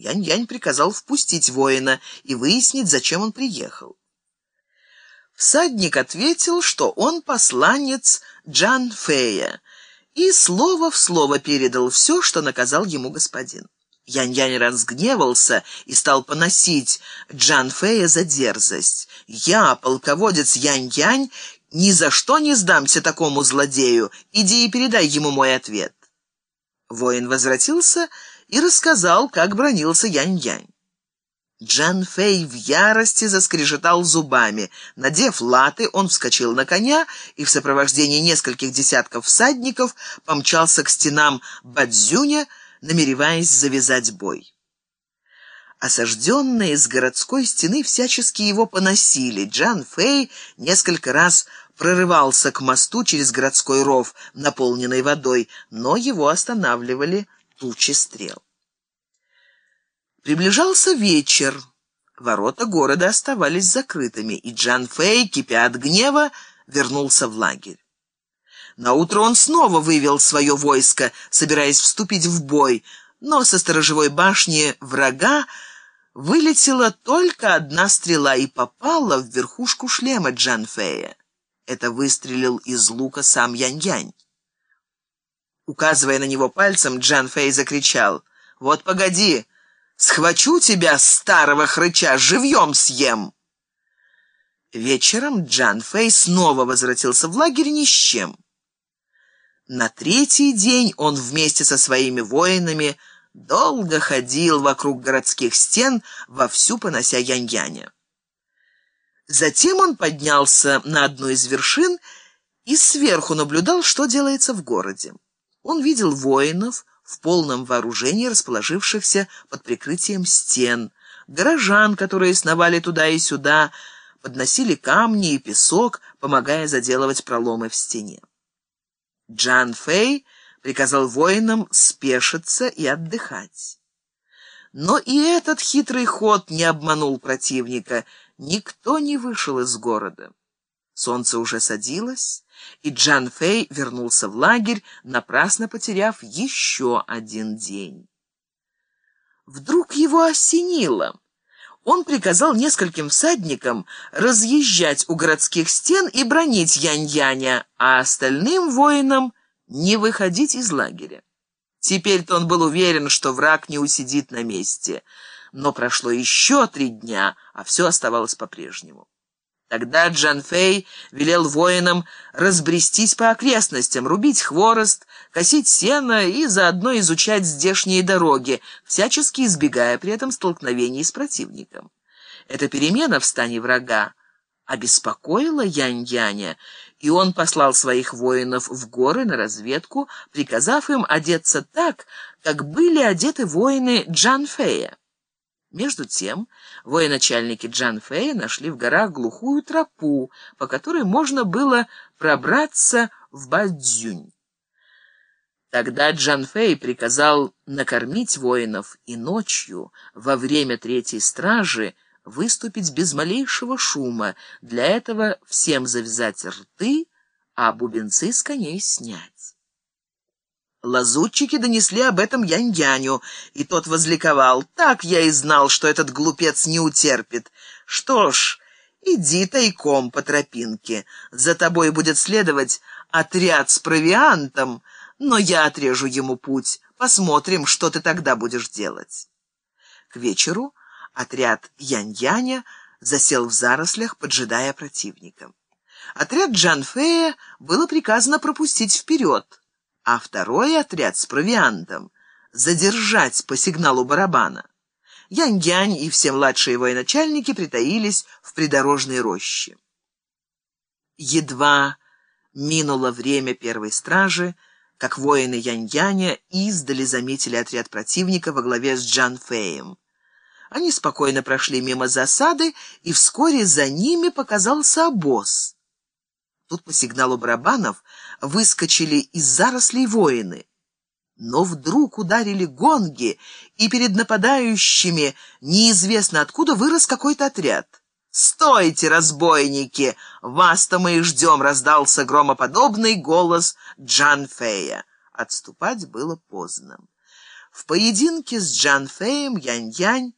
Янь-Янь приказал впустить воина и выяснить, зачем он приехал. Всадник ответил, что он посланец Джан Фея, и слово в слово передал все, что наказал ему господин. Янь-Янь разгневался и стал поносить Джан Фея за дерзость. «Я, полководец Янь-Янь, ни за что не сдамся такому злодею. Иди и передай ему мой ответ». Воин возвратился и рассказал, как бронился Янь-Янь. Джан Фэй в ярости заскрежетал зубами. Надев латы, он вскочил на коня и в сопровождении нескольких десятков всадников помчался к стенам Бадзюня, намереваясь завязать бой. Осажденные с городской стены всячески его поносили. Джан Фэй несколько раз прорывался к мосту через городской ров, наполненный водой, но его останавливали тучи стрел. Приближался вечер. Ворота города оставались закрытыми, и Джан Фэй, кипя от гнева, вернулся в лагерь. Наутро он снова вывел свое войско, собираясь вступить в бой, но со сторожевой башни врага вылетела только одна стрела и попала в верхушку шлема Джан Фэя. Это выстрелил из лука сам Янь-Янь. Указывая на него пальцем, Джан Фэй закричал «Вот погоди!» Схвачу тебя, старого хрыча, живьем съем!» Вечером Джан Фэй снова возвратился в лагерь ни с чем. На третий день он вместе со своими воинами долго ходил вокруг городских стен, вовсю понося Янь-Яня. Затем он поднялся на одну из вершин и сверху наблюдал, что делается в городе. Он видел воинов, в полном вооружении расположившихся под прикрытием стен, горожан, которые сновали туда и сюда, подносили камни и песок, помогая заделывать проломы в стене. Джан Фэй приказал воинам спешиться и отдыхать. Но и этот хитрый ход не обманул противника. Никто не вышел из города. Солнце уже садилось, и Джан Фэй вернулся в лагерь, напрасно потеряв еще один день. Вдруг его осенило. Он приказал нескольким всадникам разъезжать у городских стен и бронить Янь-Яня, а остальным воинам не выходить из лагеря. Теперь-то он был уверен, что враг не усидит на месте. Но прошло еще три дня, а все оставалось по-прежнему. Тогда Джан Фэй велел воинам разбрестись по окрестностям, рубить хворост, косить сено и заодно изучать здешние дороги, всячески избегая при этом столкновений с противником. Эта перемена в стане врага обеспокоила Янь-Яня, и он послал своих воинов в горы на разведку, приказав им одеться так, как были одеты воины Джан Фэя. Между тем, военачальники Джан Фэя нашли в горах глухую тропу, по которой можно было пробраться в Бадзюнь. Тогда Джан Фэй приказал накормить воинов и ночью, во время третьей стражи, выступить без малейшего шума, для этого всем завязать рты, а бубенцы с коней снять. Лазутчики донесли об этом Янь-Яню, и тот возликовал. «Так я и знал, что этот глупец не утерпит. Что ж, иди тайком по тропинке. За тобой будет следовать отряд с провиантом, но я отрежу ему путь. Посмотрим, что ты тогда будешь делать». К вечеру отряд Янь-Яня засел в зарослях, поджидая противника. Отряд Джанфея было приказано пропустить вперед а второй отряд с провиантом задержать по сигналу барабана. Янь-Янь и все младшие военачальники притаились в придорожной роще. Едва минуло время первой стражи, как воины Янь-Яня издали заметили отряд противника во главе с Джан Фэем. Они спокойно прошли мимо засады, и вскоре за ними показался обоз. Тут по сигналу барабанов выскочили из зарослей воины. Но вдруг ударили гонги, и перед нападающими неизвестно откуда вырос какой-то отряд. «Стойте, разбойники! Вас-то мы и ждем!» — раздался громоподобный голос Джан Фея. Отступать было поздно. В поединке с Джан Феем Янь-Янь